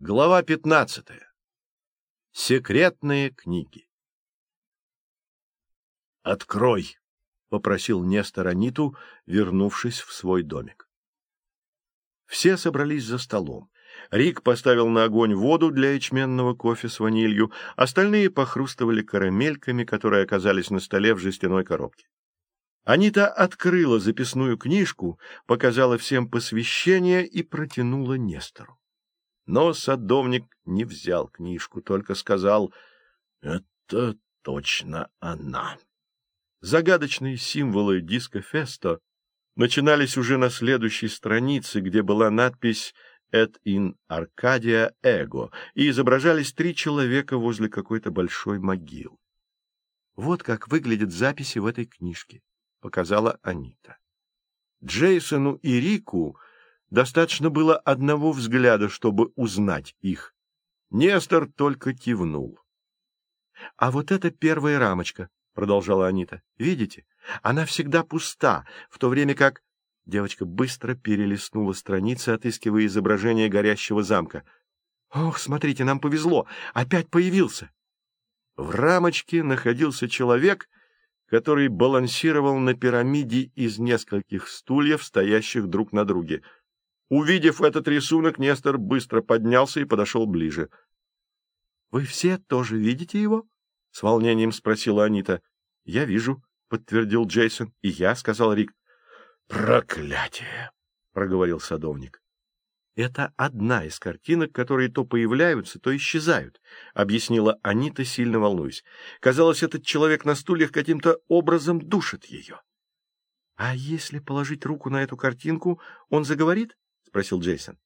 Глава пятнадцатая. Секретные книги. «Открой!» — попросил Нестор Аниту, вернувшись в свой домик. Все собрались за столом. Рик поставил на огонь воду для ячменного кофе с ванилью, остальные похрустывали карамельками, которые оказались на столе в жестяной коробке. Анита открыла записную книжку, показала всем посвящение и протянула Нестору. Но садовник не взял книжку, только сказал «Это точно она». Загадочные символы диска Фесто начинались уже на следующей странице, где была надпись «Et in Arcadia Ego», и изображались три человека возле какой-то большой могилы. «Вот как выглядят записи в этой книжке», — показала Анита. Джейсону и Рику Достаточно было одного взгляда, чтобы узнать их. Нестор только кивнул. — А вот это первая рамочка, — продолжала Анита. — Видите? Она всегда пуста, в то время как... Девочка быстро перелистнула страницы, отыскивая изображение горящего замка. — Ох, смотрите, нам повезло! Опять появился! В рамочке находился человек, который балансировал на пирамиде из нескольких стульев, стоящих друг на друге — Увидев этот рисунок, Нестор быстро поднялся и подошел ближе. — Вы все тоже видите его? — с волнением спросила Анита. — Я вижу, — подтвердил Джейсон. — И я, — сказал Рик. — Проклятие! — проговорил садовник. — Это одна из картинок, которые то появляются, то исчезают, — объяснила Анита, сильно волнуясь. Казалось, этот человек на стульях каким-то образом душит ее. — А если положить руку на эту картинку, он заговорит? — спросил Джейсон.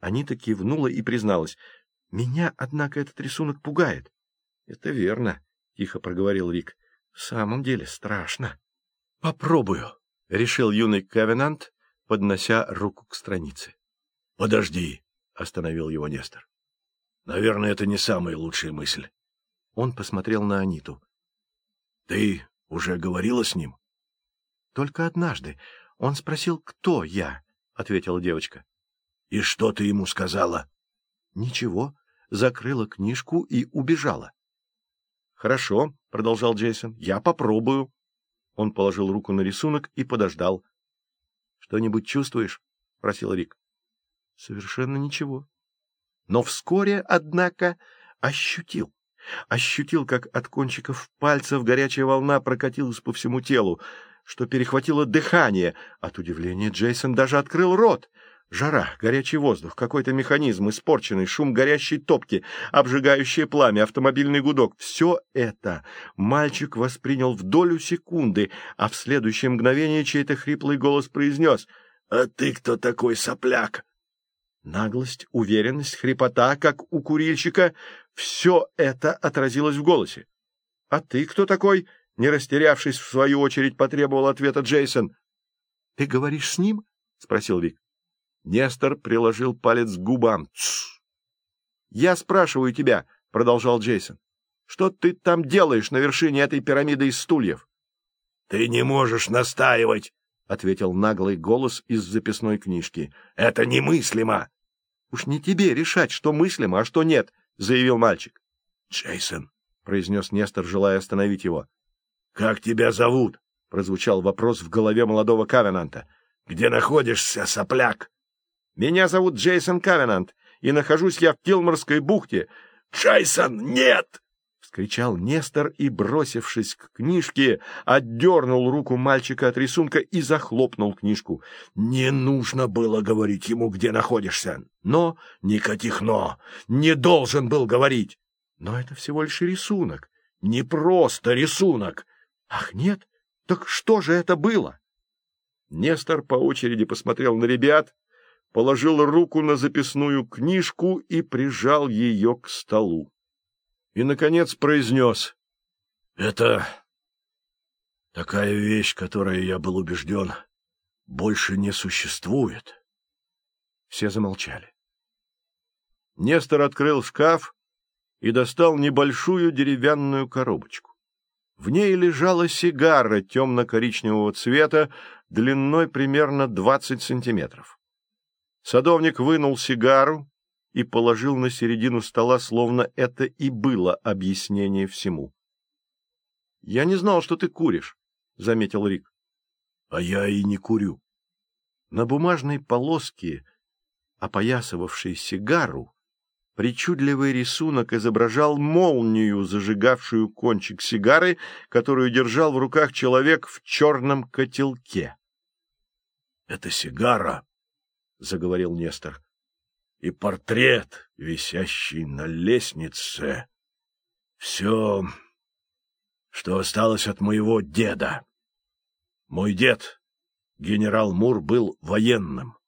Анита кивнула и призналась. — Меня, однако, этот рисунок пугает. — Это верно, — тихо проговорил Рик. — В самом деле страшно. — Попробую, — решил юный Кавенант, поднося руку к странице. — Подожди, — остановил его Нестор. — Наверное, это не самая лучшая мысль. Он посмотрел на Аниту. — Ты уже говорила с ним? — Только однажды. Он спросил, кто я. — ответила девочка. — И что ты ему сказала? — Ничего. Закрыла книжку и убежала. — Хорошо, — продолжал Джейсон, — я попробую. Он положил руку на рисунок и подождал. — Что-нибудь чувствуешь? — просил Рик. — Совершенно ничего. Но вскоре, однако, ощутил. Ощутил, как от кончиков пальцев горячая волна прокатилась по всему телу что перехватило дыхание. От удивления Джейсон даже открыл рот. Жара, горячий воздух, какой-то механизм, испорченный, шум горящей топки, обжигающее пламя, автомобильный гудок — все это мальчик воспринял в долю секунды, а в следующее мгновение чей-то хриплый голос произнес «А ты кто такой сопляк?» Наглость, уверенность, хрипота, как у курильщика — все это отразилось в голосе. «А ты кто такой?» Не растерявшись, в свою очередь потребовал ответа Джейсон. — Ты говоришь с ним? — спросил Вик. Нестор приложил палец к губам. — Я спрашиваю тебя, — продолжал Джейсон, — что ты там делаешь на вершине этой пирамиды из стульев? — Ты не можешь настаивать, — ответил наглый голос из записной книжки. — Это немыслимо. — Уж не тебе решать, что мыслимо, а что нет, — заявил мальчик. — Джейсон, — произнес Нестор, желая остановить его. — Как тебя зовут? — прозвучал вопрос в голове молодого Кавенанта. — Где находишься, сопляк? — Меня зовут Джейсон Кавенант, и нахожусь я в Килморской бухте. — Джейсон, нет! — вскричал Нестор и, бросившись к книжке, отдернул руку мальчика от рисунка и захлопнул книжку. Не нужно было говорить ему, где находишься. Но, никаких «но», не должен был говорить. Но это всего лишь рисунок, не просто рисунок. Ах, нет? Так что же это было? Нестор по очереди посмотрел на ребят, положил руку на записную книжку и прижал ее к столу. И, наконец, произнес. — Это такая вещь, которая, я был убежден, больше не существует. Все замолчали. Нестор открыл шкаф и достал небольшую деревянную коробочку. В ней лежала сигара темно-коричневого цвета, длиной примерно 20 сантиметров. Садовник вынул сигару и положил на середину стола, словно это и было объяснение всему. — Я не знал, что ты куришь, — заметил Рик. — А я и не курю. На бумажной полоске, опоясывавшей сигару, причудливый рисунок изображал молнию, зажигавшую кончик сигары, которую держал в руках человек в черном котелке. — Это сигара, — заговорил Нестор, — и портрет, висящий на лестнице. Все, что осталось от моего деда. Мой дед, генерал Мур, был военным.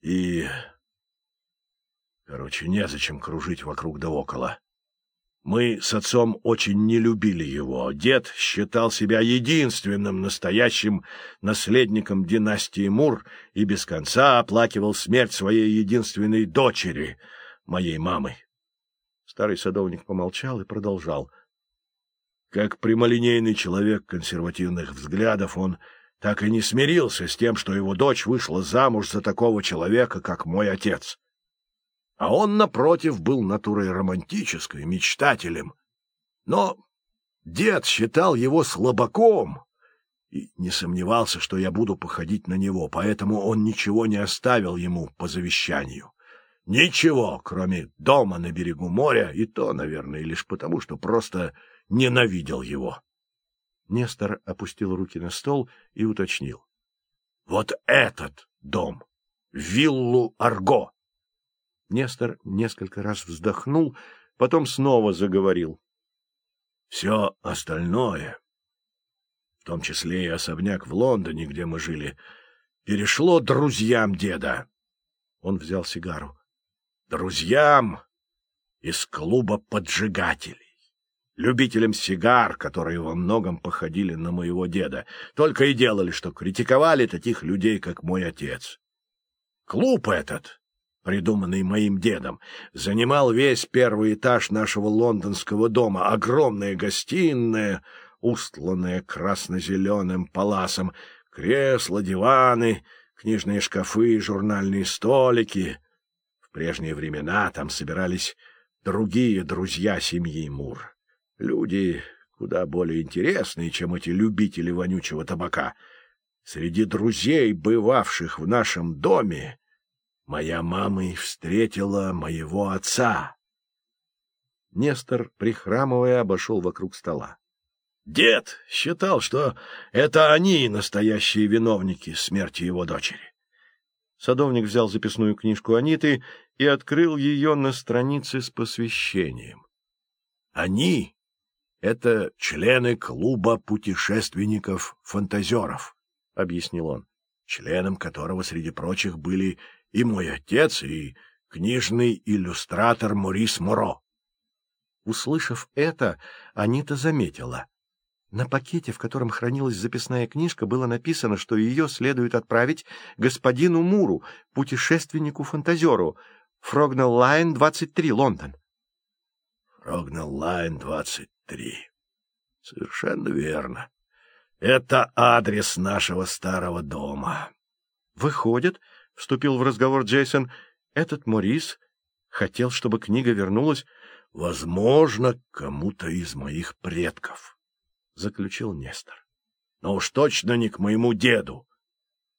И... Короче, незачем кружить вокруг да около. Мы с отцом очень не любили его. Дед считал себя единственным настоящим наследником династии Мур и без конца оплакивал смерть своей единственной дочери, моей мамы. Старый садовник помолчал и продолжал. Как прямолинейный человек консервативных взглядов, он так и не смирился с тем, что его дочь вышла замуж за такого человека, как мой отец. А он, напротив, был натурой романтической, мечтателем. Но дед считал его слабаком и не сомневался, что я буду походить на него, поэтому он ничего не оставил ему по завещанию. Ничего, кроме дома на берегу моря, и то, наверное, лишь потому, что просто ненавидел его. Нестор опустил руки на стол и уточнил. — Вот этот дом! Виллу Арго! Нестор несколько раз вздохнул, потом снова заговорил. — Все остальное, в том числе и особняк в Лондоне, где мы жили, перешло друзьям деда. Он взял сигару. — Друзьям из клуба поджигателей любителям сигар, которые во многом походили на моего деда, только и делали, что критиковали таких людей, как мой отец. Клуб этот придуманный моим дедом, занимал весь первый этаж нашего лондонского дома, огромная гостиная, устланная красно-зеленым паласом, кресла, диваны, книжные шкафы, журнальные столики. В прежние времена там собирались другие друзья семьи Мур. Люди куда более интересные, чем эти любители вонючего табака. Среди друзей, бывавших в нашем доме, Моя мама и встретила моего отца. Нестор, прихрамывая, обошел вокруг стола. Дед считал, что это они настоящие виновники смерти его дочери. Садовник взял записную книжку Аниты и открыл ее на странице с посвящением. Они — это члены клуба путешественников-фантазеров, — объяснил он, членом которого, среди прочих, были и мой отец, и книжный иллюстратор Морис Моро. Услышав это, Анита заметила. На пакете, в котором хранилась записная книжка, было написано, что ее следует отправить господину Муру, путешественнику-фантазеру, Frognal Lane, 23, Лондон. Frognal Lane, 23. Совершенно верно. Это адрес нашего старого дома. Выходит, — вступил в разговор Джейсон, — этот Морис хотел, чтобы книга вернулась, возможно, кому-то из моих предков, — заключил Нестор. Но уж точно не к моему деду,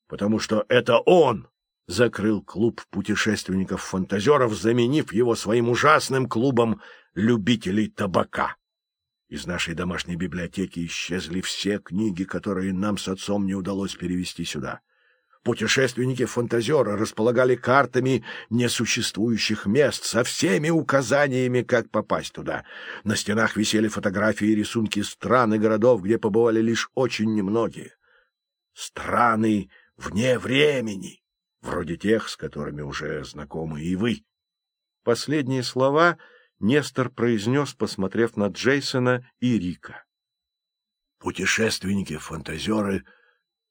потому что это он закрыл клуб путешественников-фантазеров, заменив его своим ужасным клубом любителей табака. Из нашей домашней библиотеки исчезли все книги, которые нам с отцом не удалось перевести сюда. Путешественники-фантазеры располагали картами несуществующих мест со всеми указаниями, как попасть туда. На стенах висели фотографии и рисунки стран и городов, где побывали лишь очень немногие. Страны вне времени, вроде тех, с которыми уже знакомы и вы. Последние слова Нестор произнес, посмотрев на Джейсона и Рика. Путешественники-фантазеры —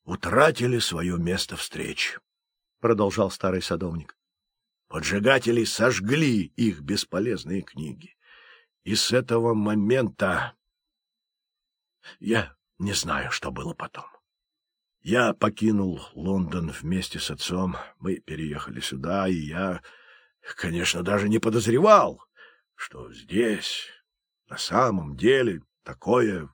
утратили свое место встречи, — продолжал старый садовник. Поджигатели сожгли их бесполезные книги. И с этого момента я не знаю, что было потом. Я покинул Лондон вместе с отцом. Мы переехали сюда, и я Конечно, даже не подозревал, что здесь, на самом деле, такое...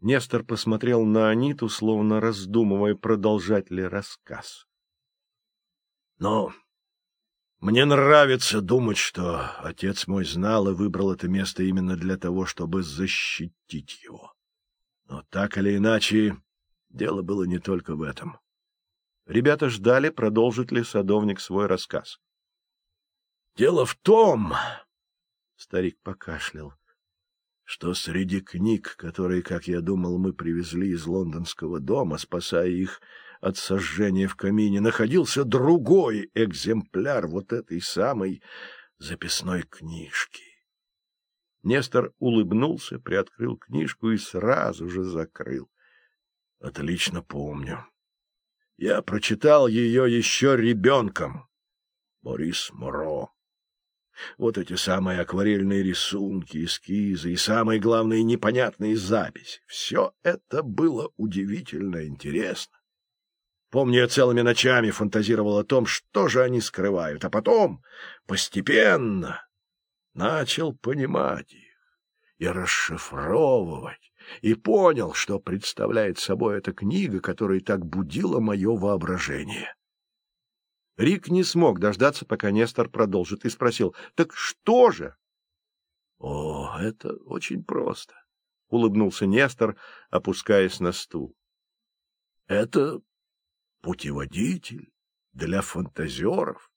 Нестор посмотрел на Аниту, словно раздумывая, продолжать ли рассказ. Но мне нравится думать, что отец мой знал и выбрал это место именно для того, чтобы защитить его. Но так или иначе, дело было не только в этом. Ребята ждали, продолжит ли садовник свой рассказ. — Дело в том, — старик покашлял, — что среди книг, которые, как я думал, мы привезли из лондонского дома, спасая их от сожжения в камине, находился другой экземпляр вот этой самой записной книжки. Нестор улыбнулся, приоткрыл книжку и сразу же закрыл. — Отлично помню. Я прочитал ее еще ребенком. Борис Моро. Вот эти самые акварельные рисунки, эскизы и, самые главные, непонятные записи. Все это было удивительно интересно. Помню, я целыми ночами фантазировал о том, что же они скрывают, а потом, постепенно, начал понимать их и расшифровывать, и понял, что представляет собой эта книга, которая так будила мое воображение. Рик не смог дождаться, пока Нестор продолжит, и спросил, «Так что же?» «О, это очень просто», — улыбнулся Нестор, опускаясь на стул. «Это путеводитель для фантазеров,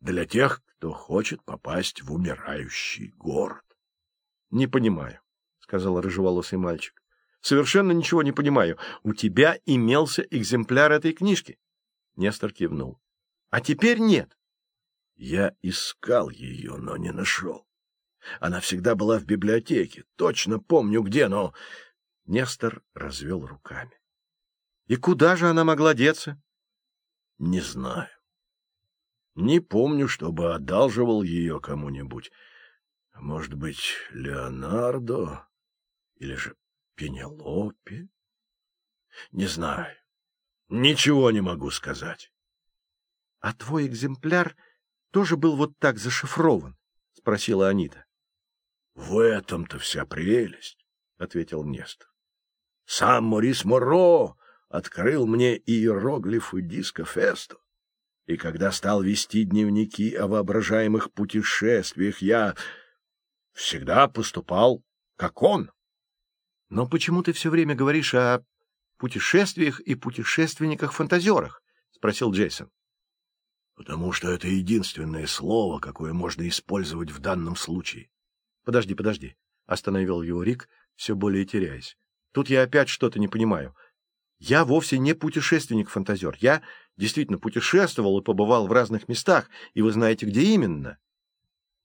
для тех, кто хочет попасть в умирающий город. — Не понимаю, — сказал рыжеволосый мальчик. — Совершенно ничего не понимаю. У тебя имелся экземпляр этой книжки? Нестор кивнул. — А теперь нет. Я искал ее, но не нашел. Она всегда была в библиотеке. Точно помню где, но... Нестор развел руками. И куда же она могла деться? — Не знаю. Не помню, чтобы одалживал ее кому-нибудь. Может быть, Леонардо или же Пенелопе? Не знаю. Ничего не могу сказать. — А твой экземпляр тоже был вот так зашифрован? — спросила Анита. — В этом-то вся прелесть, — ответил Нестор. — Сам Морис Моро открыл мне иероглифы диска Фесто. И когда стал вести дневники о воображаемых путешествиях, я всегда поступал как он. — Но почему ты все время говоришь о путешествиях и путешественниках-фантазерах? — спросил Джейсон. — Потому что это единственное слово, какое можно использовать в данном случае. — Подожди, подожди, — остановил его Рик, все более теряясь. — Тут я опять что-то не понимаю. Я вовсе не путешественник-фантазер. Я действительно путешествовал и побывал в разных местах, и вы знаете, где именно.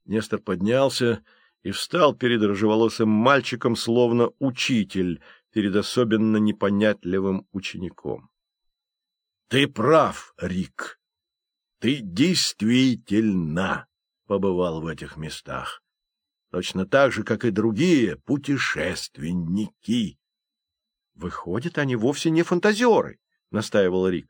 Нестор поднялся и встал перед рыжеволосым мальчиком, словно учитель перед особенно непонятливым учеником. — Ты прав, Рик. Ты действительно побывал в этих местах. Точно так же, как и другие путешественники. Выходит, они вовсе не фантазеры, — настаивал Рик.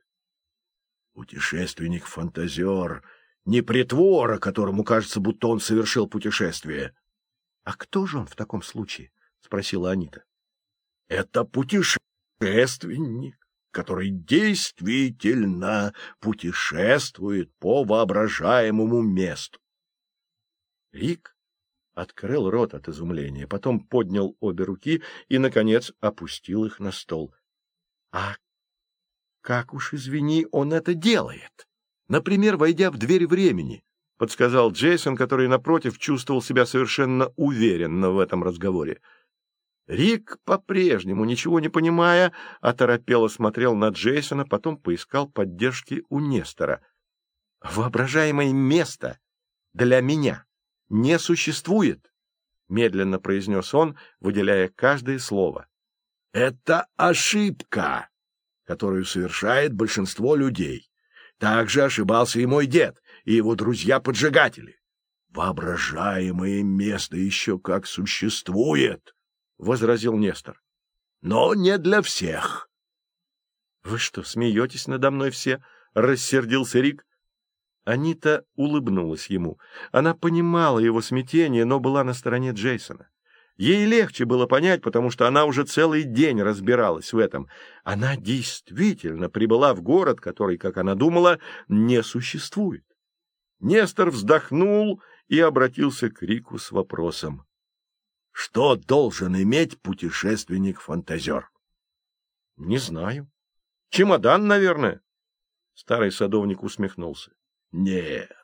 Путешественник-фантазер — не притвора, которому кажется, будто он совершил путешествие. — А кто же он в таком случае? — спросила Анита. — Это путешественник, который действительно путешествует по воображаемому месту. Рик открыл рот от изумления, потом поднял обе руки и, наконец, опустил их на стол. — А как уж, извини, он это делает? Например, войдя в дверь времени, — подсказал Джейсон, который, напротив, чувствовал себя совершенно уверенно в этом разговоре. Рик, по-прежнему, ничего не понимая, оторопело смотрел на Джейсона, потом поискал поддержки у Нестора. «Воображаемое место для меня не существует», — медленно произнес он, выделяя каждое слово. «Это ошибка!» которую совершает большинство людей. Также ошибался и мой дед, и его друзья-поджигатели. Воображаемое место еще как существует, — возразил Нестор. Но не для всех. — Вы что, смеетесь надо мной все? — рассердился Рик. Анита улыбнулась ему. Она понимала его смятение, но была на стороне Джейсона. Ей легче было понять, потому что она уже целый день разбиралась в этом. Она действительно прибыла в город, который, как она думала, не существует. Нестор вздохнул и обратился к Рику с вопросом. — Что должен иметь путешественник-фантазер? — Не знаю. Чемодан, наверное. Старый садовник усмехнулся. — Нет.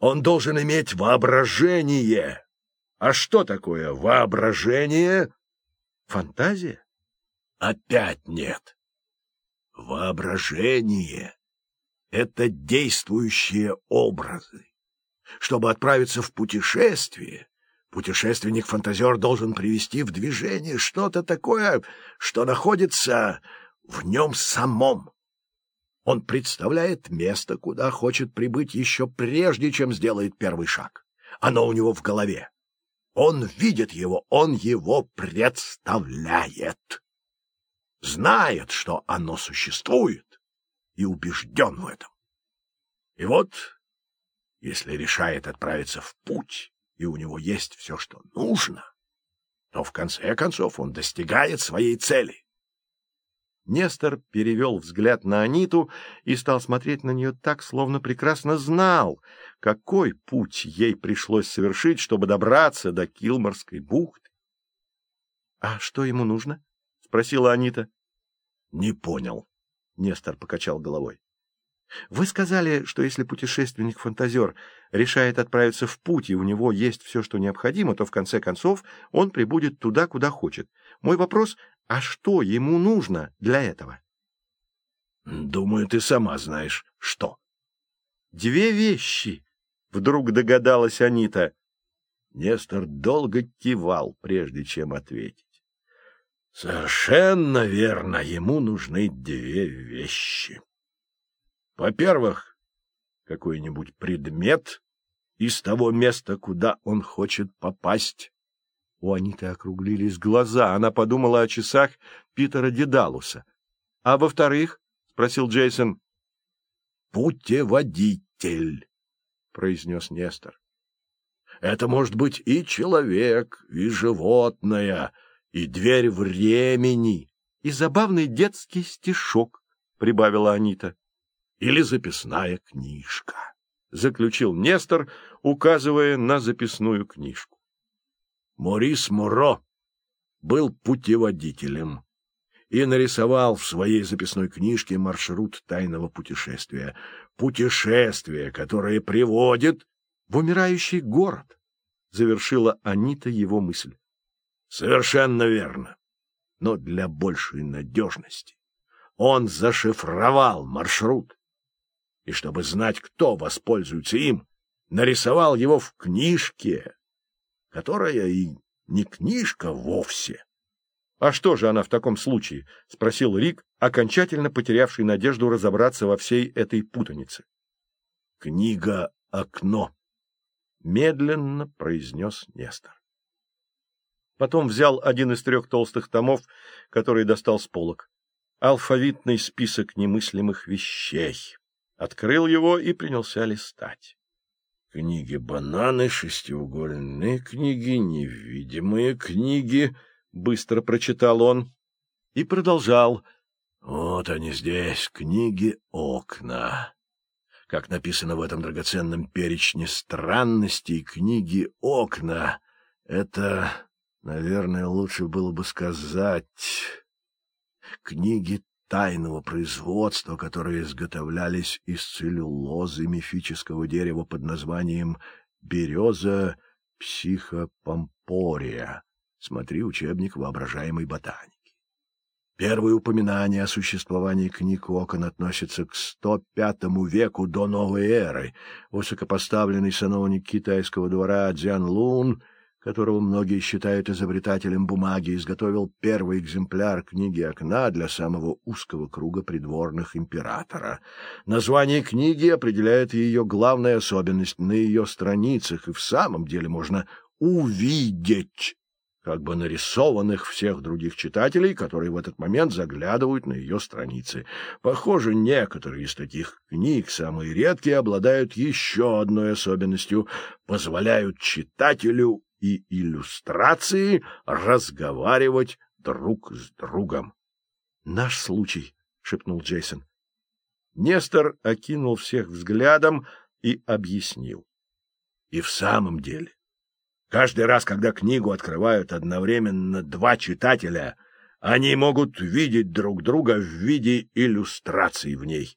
Он должен иметь воображение. А что такое воображение? Фантазия? Опять нет. Воображение — это действующие образы. Чтобы отправиться в путешествие, путешественник-фантазер должен привести в движение что-то такое, что находится в нем самом. Он представляет место, куда хочет прибыть еще прежде, чем сделает первый шаг. Оно у него в голове. Он видит его, он его представляет. Знает, что оно существует, и убежден в этом. И вот, если решает отправиться в путь, и у него есть все, что нужно, то в конце концов он достигает своей цели. Нестор перевел взгляд на Аниту и стал смотреть на нее так, словно прекрасно знал, какой путь ей пришлось совершить, чтобы добраться до Килморской бухты. — А что ему нужно? — спросила Анита. — Не понял. Нестор покачал головой. — Вы сказали, что если путешественник-фантазер решает отправиться в путь, и у него есть все, что необходимо, то в конце концов он прибудет туда, куда хочет. Мой вопрос а что ему нужно для этого? Думаю, ты сама знаешь, что. Две вещи, вдруг догадалась Анита. Нестор долго кивал, прежде чем ответить. Совершенно верно, ему нужны две вещи. Во-первых, какой-нибудь предмет из того места, куда он хочет попасть. У Аниты округлились глаза. Она подумала о часах Питера Дедалуса. — А во-вторых? — спросил Джейсон. — Путеводитель, — произнес Нестор. — Это может быть и человек, и животное, и дверь времени, и забавный детский стишок, — прибавила Анита. — Или записная книжка, — заключил Нестор, указывая на записную книжку. Морис Моро был путеводителем и нарисовал в своей записной книжке маршрут тайного путешествия. Путешествие, которое приводит в умирающий город, — завершила Анита его мысль. — Совершенно верно. Но для большей надежности он зашифровал маршрут. И чтобы знать, кто воспользуется им, нарисовал его в книжке, которая и не книжка вовсе. — А что же она в таком случае? — спросил Рик, окончательно потерявший надежду разобраться во всей этой путанице. — Книга «Окно», — медленно произнес Нестор. Потом взял один из трех толстых томов, который достал с полок. Алфавитный список немыслимых вещей. Открыл его и принялся листать. Книги бананы, шестиугольные книги, невидимые книги, — быстро прочитал он и продолжал. Вот они здесь, книги окна. Как написано в этом драгоценном перечне странностей, книги окна — это, наверное, лучше было бы сказать, книги тайного производства, которые изготовлялись из целлюлозы мифического дерева под названием береза психопомпория. Смотри учебник воображаемой ботаники. Первые упоминания о существовании книг окон относятся к 105 веку до новой эры. Высокопоставленный сановник китайского двора Дзян Лун — которого многие считают изобретателем бумаги, изготовил первый экземпляр книги окна для самого узкого круга придворных императора. Название книги определяет ее главную особенность. На ее страницах и в самом деле можно увидеть как бы нарисованных всех других читателей, которые в этот момент заглядывают на ее страницы. Похоже, некоторые из таких книг, самые редкие, обладают еще одной особенностью — позволяют читателю и иллюстрации разговаривать друг с другом. — Наш случай, — шепнул Джейсон. Нестор окинул всех взглядом и объяснил. — И в самом деле, Каждый раз, когда книгу открывают одновременно два читателя, они могут видеть друг друга в виде иллюстраций в ней.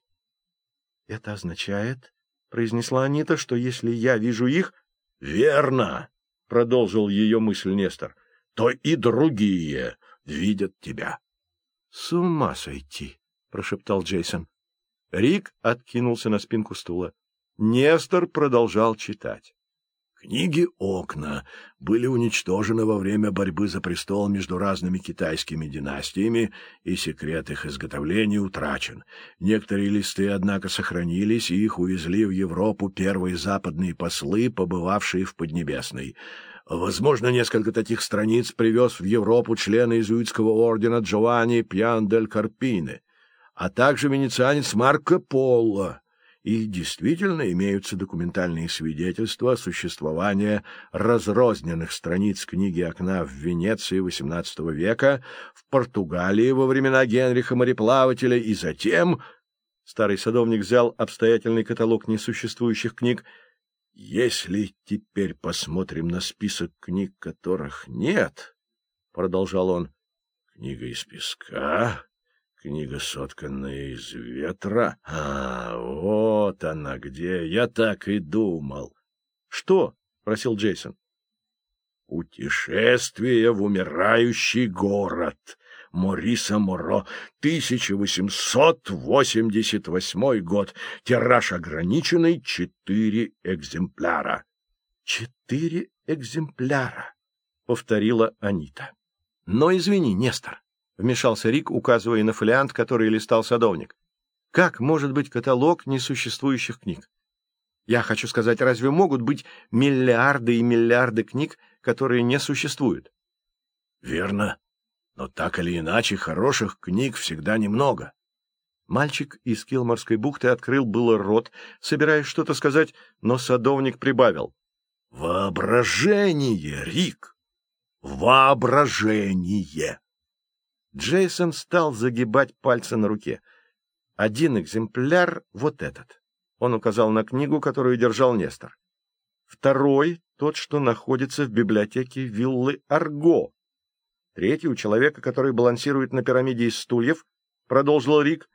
— Это означает, — произнесла Анита, — что если я вижу их... — Верно, — продолжил ее мысль Нестор, — то и другие видят тебя. — С ума сойти, — прошептал Джейсон. Рик откинулся на спинку стула. Нестор продолжал читать. Книги «Окна» были уничтожены во время борьбы за престол между разными китайскими династиями, и секрет их изготовления утрачен. Некоторые листы, однако, сохранились, и их увезли в Европу первые западные послы, побывавшие в Поднебесной. Возможно, несколько таких страниц привез в Европу член иезуитского ордена Джованни Пьян дель Карпине, а также венецианец Марко Поло, и действительно имеются документальные свидетельства существования разрозненных страниц книги «Окна» в Венеции XVIII века, в Португалии во времена Генриха мореплавателя и затем... Старый садовник взял обстоятельный каталог несуществующих книг. «Если теперь посмотрим на список книг, которых нет, — продолжал он, — книга из песка, Книга, сотканная из ветра? А, вот она где. Я так и думал. — Что? — просил Джейсон. — Путешествие в умирающий город. Мориса Моро, 1888 год. Тираж ограниченный, четыре экземпляра. — Четыре экземпляра, — повторила Анита. — Но извини, Нестор, вмешался Рик, указывая на фолиант, который листал садовник. Как может быть каталог несуществующих книг? Я хочу сказать, разве могут быть миллиарды и миллиарды книг, которые не существуют? Верно. Но так или иначе, хороших книг всегда немного. Мальчик из Килморской бухты открыл было рот, собираясь что-то сказать, но садовник прибавил. Воображение, Рик! Воображение! Джейсон стал загибать пальцы на руке. Один экземпляр — вот этот. Он указал на книгу, которую держал Нестор. Второй — тот, что находится в библиотеке виллы Арго. Третий — у человека, который балансирует на пирамиде из стульев, — продолжил Рик.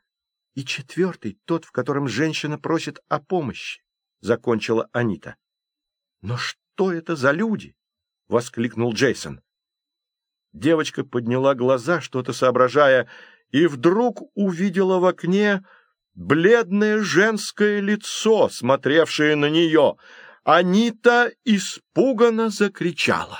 И четвертый — тот, в котором женщина просит о помощи, — закончила Анита. — Но что это за люди? — воскликнул Джейсон. Девочка подняла глаза, что-то соображая, и вдруг увидела в окне бледное женское лицо, смотревшее на нее. Анита испуганно закричала.